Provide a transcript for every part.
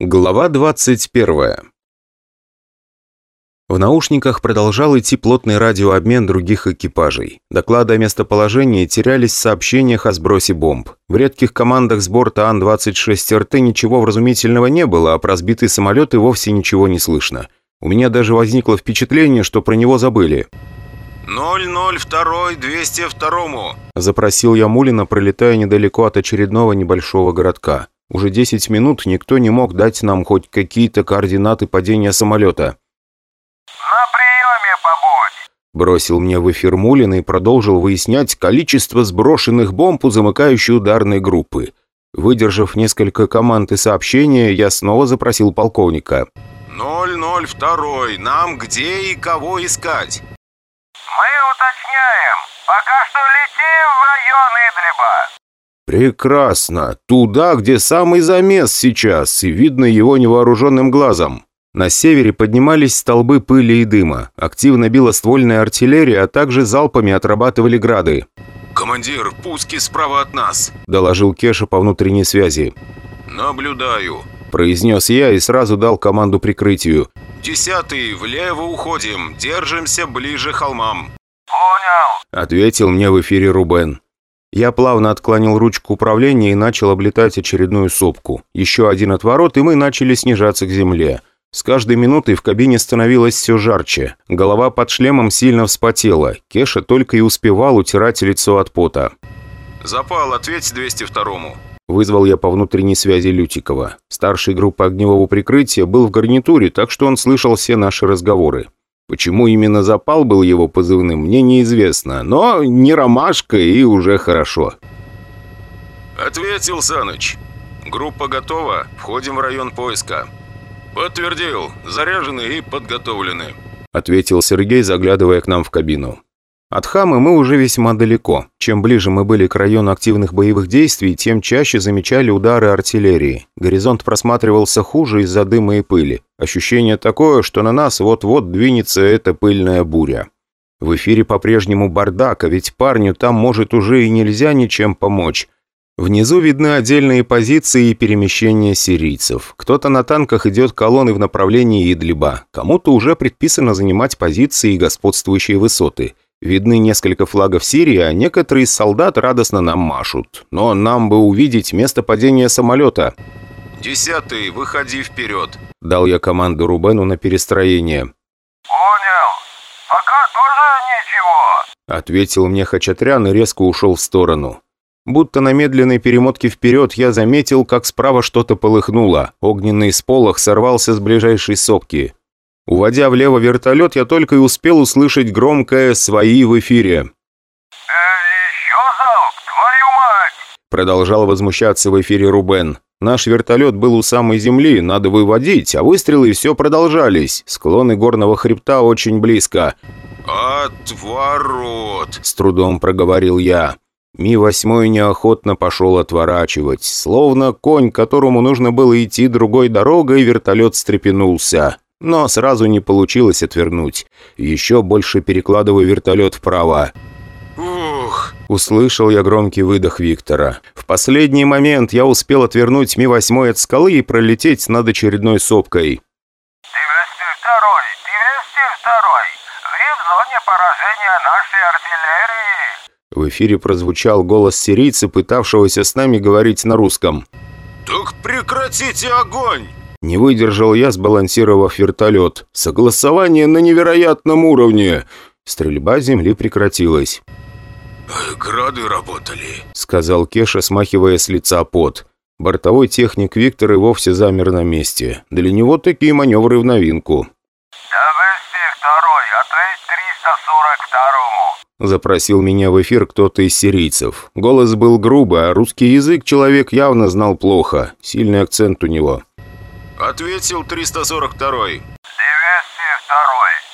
Глава 21 В наушниках продолжал идти плотный радиообмен других экипажей. Доклады о местоположении терялись в сообщениях о сбросе бомб. В редких командах с борта Ан-26 РТ ничего вразумительного не было, а про сбитый самолет и вовсе ничего не слышно. У меня даже возникло впечатление, что про него забыли. 002-202 Запросил я Мулина, пролетая недалеко от очередного небольшого городка. Уже 10 минут никто не мог дать нам хоть какие-то координаты падения самолета. На приеме побудь. Бросил мне в эфир Мулин и продолжил выяснять количество сброшенных бомб у замыкающей ударной группы. Выдержав несколько команд и сообщения, я снова запросил полковника. 002, нам где и кого искать? Мы уточняем. Пока что летим в район Идлиба. «Прекрасно! Туда, где самый замес сейчас, и видно его невооруженным глазом». На севере поднимались столбы пыли и дыма. Активно била ствольная артиллерия, а также залпами отрабатывали грады. «Командир, пуски справа от нас», – доложил Кеша по внутренней связи. «Наблюдаю», – произнес я и сразу дал команду прикрытию. «Десятый, влево уходим, держимся ближе к холмам». «Понял», – ответил мне в эфире Рубен. Я плавно отклонил ручку управления и начал облетать очередную сопку. Еще один отворот, и мы начали снижаться к земле. С каждой минутой в кабине становилось все жарче. Голова под шлемом сильно вспотела. Кеша только и успевал утирать лицо от пота. «Запал, ответь 202-му». Вызвал я по внутренней связи Лютикова. Старший группы огневого прикрытия был в гарнитуре, так что он слышал все наши разговоры. Почему именно запал был его позывным, мне неизвестно, но не ромашка и уже хорошо. «Ответил Саныч. Группа готова, входим в район поиска». «Подтвердил, заряжены и подготовлены», — ответил Сергей, заглядывая к нам в кабину. От Хамы мы уже весьма далеко. Чем ближе мы были к району активных боевых действий, тем чаще замечали удары артиллерии. Горизонт просматривался хуже из-за дыма и пыли. Ощущение такое, что на нас вот-вот двинется эта пыльная буря. В эфире по-прежнему бардак, а ведь парню там, может, уже и нельзя ничем помочь. Внизу видны отдельные позиции и перемещения сирийцев. Кто-то на танках идет колонной в направлении Идлиба. Кому-то уже предписано занимать позиции и господствующие высоты – Видны несколько флагов Сирии, а некоторые из солдат радостно нам машут. Но нам бы увидеть место падения самолета. «Десятый, выходи вперед!» Дал я команду Рубену на перестроение. «Понял. Пока тоже ничего!» Ответил мне Хачатрян и резко ушел в сторону. Будто на медленной перемотке вперед я заметил, как справа что-то полыхнуло. Огненный сполох сорвался с ближайшей сопки. Уводя влево вертолет, я только и успел услышать громкое «свои» в эфире. «Э, «Еще залп, твою мать!» Продолжал возмущаться в эфире Рубен. Наш вертолет был у самой земли, надо выводить, а выстрелы все продолжались. Склоны горного хребта очень близко. «Отворот!» – с трудом проговорил я. Ми-8 неохотно пошел отворачивать. Словно конь, которому нужно было идти другой дорогой, вертолет встрепенулся. Но сразу не получилось отвернуть. Еще больше перекладываю вертолет вправо. «Ух!» Услышал я громкий выдох Виктора. В последний момент я успел отвернуть Ми-8 от скалы и пролететь над очередной сопкой. 202-й, 202-й, вы в зоне поражения нашей артиллерии. В эфире прозвучал голос сирийца, пытавшегося с нами говорить на русском. «Так прекратите огонь!» Не выдержал я, сбалансировав вертолет. Согласование на невероятном уровне. Стрельба земли прекратилась. «Грады работали», — сказал Кеша, смахивая с лица пот. Бортовой техник Виктор и вовсе замер на месте. Для него такие маневры в новинку. «202-й, ответь 342-му», Запросил меня в эфир кто-то из сирийцев. Голос был грубый, а русский язык человек явно знал плохо. Сильный акцент у него. Ответил 342-й. 202-й,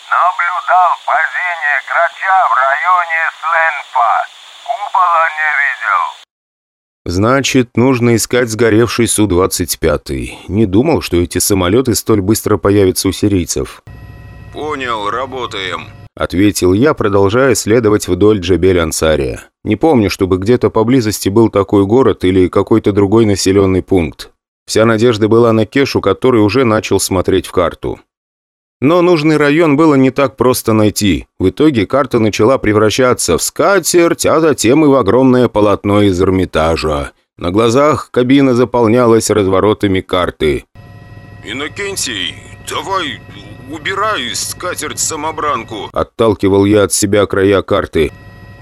наблюдал падение грача в районе Сленпа. Купола не видел. Значит, нужно искать сгоревший Су-25. Не думал, что эти самолеты столь быстро появятся у сирийцев. Понял, работаем. Ответил я, продолжая следовать вдоль Джебель-Ансария. Не помню, чтобы где-то поблизости был такой город или какой-то другой населенный пункт. Вся надежда была на Кешу, который уже начал смотреть в карту. Но нужный район было не так просто найти. В итоге карта начала превращаться в скатерть, а затем и в огромное полотно из Эрмитажа. На глазах кабина заполнялась разворотами карты. «Иннокентий, давай убирай скатерть-самобранку!» Отталкивал я от себя края карты.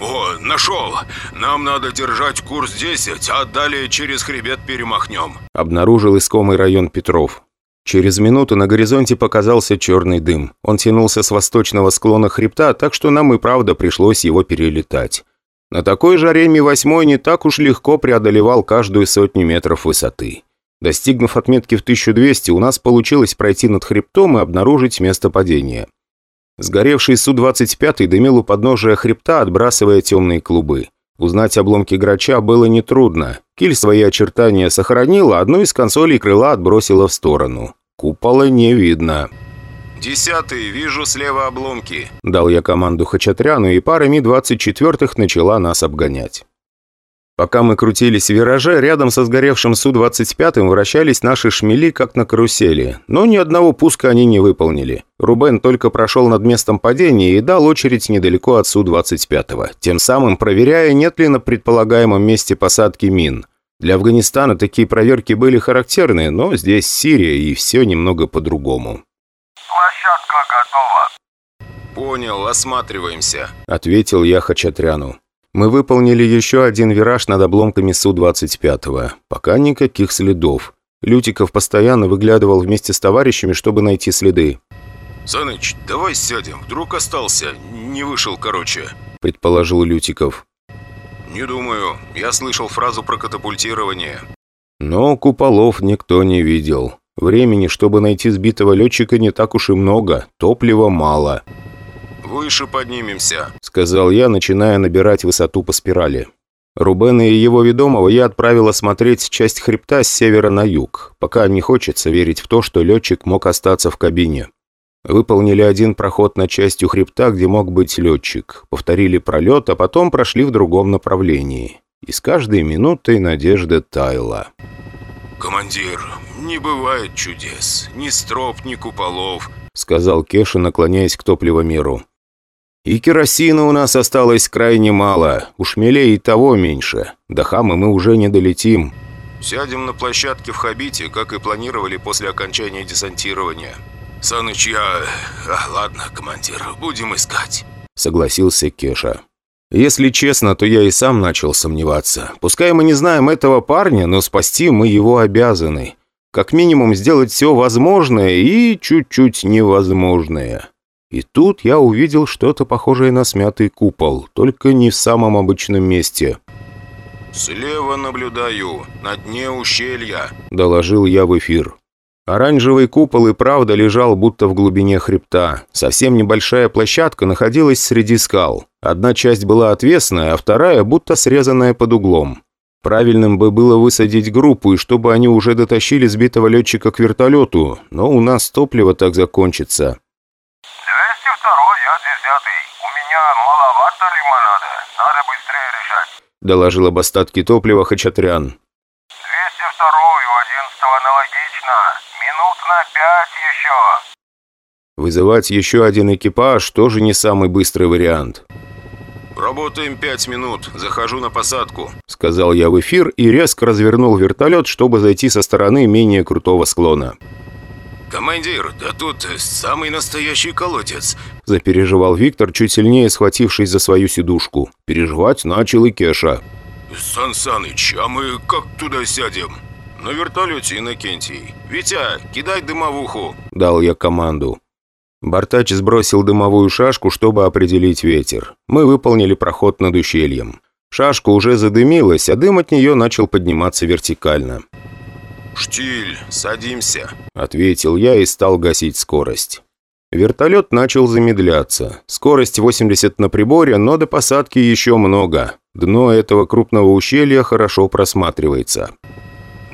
«О, нашел! Нам надо держать курс 10, а далее через хребет перемахнем!» Обнаружил искомый район Петров. Через минуту на горизонте показался черный дым. Он тянулся с восточного склона хребта, так что нам и правда пришлось его перелетать. На такой жаре Ми-8 не так уж легко преодолевал каждую сотню метров высоты. Достигнув отметки в 1200, у нас получилось пройти над хребтом и обнаружить место падения. Сгоревший Су-25 дымил у подножия хребта, отбрасывая темные клубы. Узнать обломки грача было нетрудно. Киль свои очертания сохранила, одну из консолей крыла отбросила в сторону. Купола не видно. «Десятый, вижу слева обломки», – дал я команду Хачатряну, и пара Ми-24 начала нас обгонять. Пока мы крутились в вираже, рядом со сгоревшим Су-25 вращались наши шмели, как на карусели. Но ни одного пуска они не выполнили. Рубен только прошел над местом падения и дал очередь недалеко от Су-25, тем самым проверяя, нет ли на предполагаемом месте посадки мин. Для Афганистана такие проверки были характерны, но здесь Сирия и все немного по-другому. Площадка готова. «Понял, осматриваемся», — ответил я Хачатряну. Мы выполнили еще один вираж над обломками Су-25. Пока никаких следов. Лютиков постоянно выглядывал вместе с товарищами, чтобы найти следы. «Саныч, давай сядем. Вдруг остался. Не вышел, короче», – предположил Лютиков. «Не думаю. Я слышал фразу про катапультирование». Но куполов никто не видел. Времени, чтобы найти сбитого летчика, не так уж и много. Топлива мало. «Выше поднимемся», — сказал я, начиная набирать высоту по спирали. Рубена и его ведомого я отправил осмотреть часть хребта с севера на юг, пока не хочется верить в то, что летчик мог остаться в кабине. Выполнили один проход на частью хребта, где мог быть летчик. Повторили пролет, а потом прошли в другом направлении. И с каждой минутой надежда таяла. «Командир, не бывает чудес. Ни строп, ни куполов», — сказал Кеша, наклоняясь к топливомеру. И керосина у нас осталось крайне мало, у шмелей и того меньше. До Хамы мы уже не долетим. Сядем на площадке в Хабите, как и планировали после окончания десантирования. Саныч, я... А, ладно, командир, будем искать. Согласился Кеша. Если честно, то я и сам начал сомневаться. Пускай мы не знаем этого парня, но спасти мы его обязаны. Как минимум сделать все возможное и чуть-чуть невозможное. И тут я увидел что-то похожее на смятый купол, только не в самом обычном месте. «Слева наблюдаю, на дне ущелья», – доложил я в эфир. Оранжевый купол и правда лежал будто в глубине хребта. Совсем небольшая площадка находилась среди скал. Одна часть была отвесная, а вторая будто срезанная под углом. Правильным бы было высадить группу, и чтобы они уже дотащили сбитого летчика к вертолету, но у нас топливо так закончится. маловато лимонада. Надо быстрее решать. Доложил об остатке топлива Хачатрян. 202 у 11 аналогично. Минут на пять еще. Вызывать еще один экипаж тоже не самый быстрый вариант. «Работаем пять минут. Захожу на посадку», — сказал я в эфир и резко развернул вертолет, чтобы зайти со стороны менее крутого склона. «Командир, да тут самый настоящий колодец!» Запереживал Виктор, чуть сильнее схватившись за свою сидушку. Переживать начал и Кеша. «Сан Саныч, а мы как туда сядем?» «На вертолете, Иннокентий. Витя, кидай дымовуху!» Дал я команду. Бартач сбросил дымовую шашку, чтобы определить ветер. Мы выполнили проход над ущельем. Шашка уже задымилась, а дым от нее начал подниматься вертикально. «Штиль, садимся», — ответил я и стал гасить скорость. Вертолет начал замедляться. Скорость 80 на приборе, но до посадки еще много. Дно этого крупного ущелья хорошо просматривается.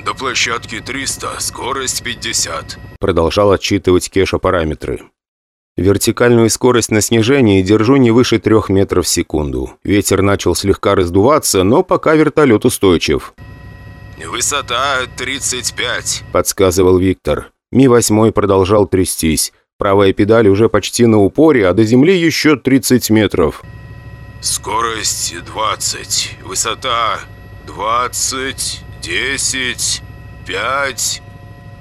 «До площадки 300, скорость 50», — продолжал отчитывать Кеша параметры. Вертикальную скорость на снижении держу не выше трех метров в секунду. Ветер начал слегка раздуваться, но пока вертолет устойчив. «Высота 35», — подсказывал Виктор. Ми-8 продолжал трястись. Правая педаль уже почти на упоре, а до земли еще 30 метров. «Скорость 20, высота 20, 10, 5...»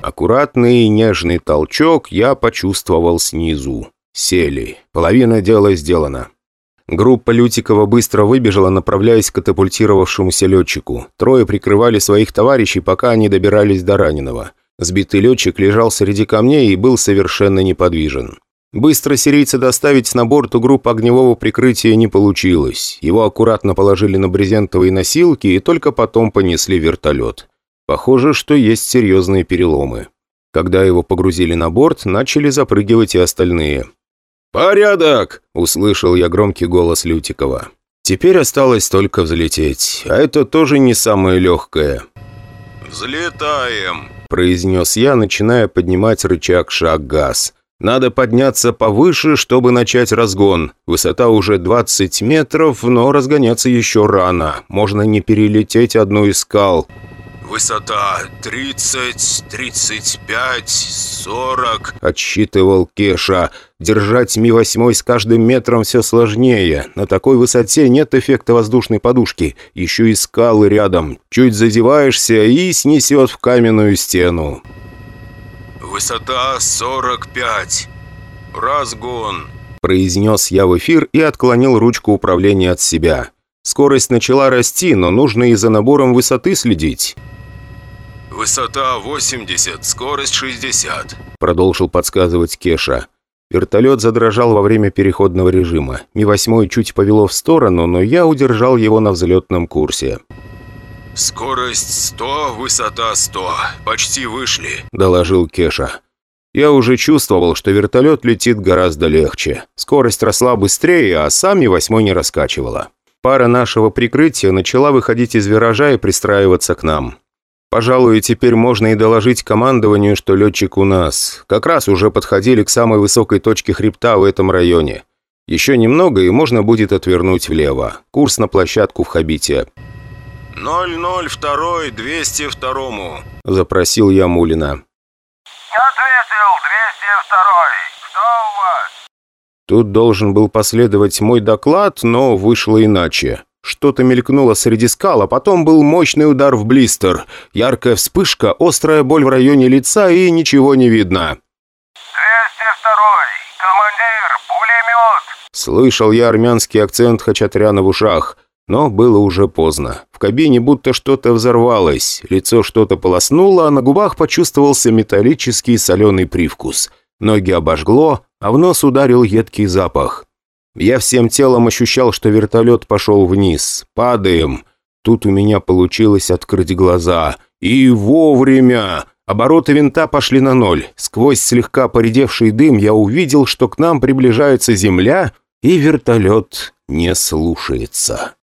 Аккуратный и нежный толчок я почувствовал снизу. Сели. Половина дела сделана. Группа Лютикова быстро выбежала, направляясь к катапультировавшемуся летчику. Трое прикрывали своих товарищей, пока они добирались до раненого. Сбитый летчик лежал среди камней и был совершенно неподвижен. Быстро сирийца доставить на борту группы огневого прикрытия не получилось. Его аккуратно положили на брезентовые носилки и только потом понесли вертолет. Похоже, что есть серьезные переломы. Когда его погрузили на борт, начали запрыгивать и остальные. «Порядок!» – услышал я громкий голос Лютикова. Теперь осталось только взлететь, а это тоже не самое легкое. «Взлетаем!» – произнес я, начиная поднимать рычаг шаг-газ. «Надо подняться повыше, чтобы начать разгон. Высота уже 20 метров, но разгоняться еще рано. Можно не перелететь одну из скал». «Высота 30, 35, 40...» — отсчитывал Кеша. «Держать Ми-8 с каждым метром все сложнее. На такой высоте нет эффекта воздушной подушки. Еще и скалы рядом. Чуть задеваешься и снесет в каменную стену». «Высота 45. Разгон», — произнес я в эфир и отклонил ручку управления от себя. Скорость начала расти, но нужно и за набором высоты следить. «Высота 80, скорость 60», — продолжил подсказывать Кеша. Вертолет задрожал во время переходного режима. Ми-8 чуть повело в сторону, но я удержал его на взлетном курсе. «Скорость 100, высота 100. Почти вышли», — доложил Кеша. Я уже чувствовал, что вертолет летит гораздо легче. Скорость росла быстрее, а сам Ми-8 не раскачивала. Пара нашего прикрытия начала выходить из виража и пристраиваться к нам. Пожалуй, теперь можно и доложить командованию, что летчик у нас. Как раз уже подходили к самой высокой точке хребта в этом районе. Еще немного, и можно будет отвернуть влево. Курс на площадку в Хабите. 002 202 запросил я Мулина. Ответил 202 Кто у вас? Тут должен был последовать мой доклад, но вышло иначе. Что-то мелькнуло среди скал, а потом был мощный удар в блистер. Яркая вспышка, острая боль в районе лица и ничего не видно. 202 Командир, пулемет! Слышал я армянский акцент Хачатряна в ушах. Но было уже поздно. В кабине будто что-то взорвалось. Лицо что-то полоснуло, а на губах почувствовался металлический соленый привкус. Ноги обожгло, а в нос ударил едкий запах. Я всем телом ощущал, что вертолет пошел вниз. Падаем. Тут у меня получилось открыть глаза. И вовремя! Обороты винта пошли на ноль. Сквозь слегка поредевший дым я увидел, что к нам приближается земля, и вертолет не слушается.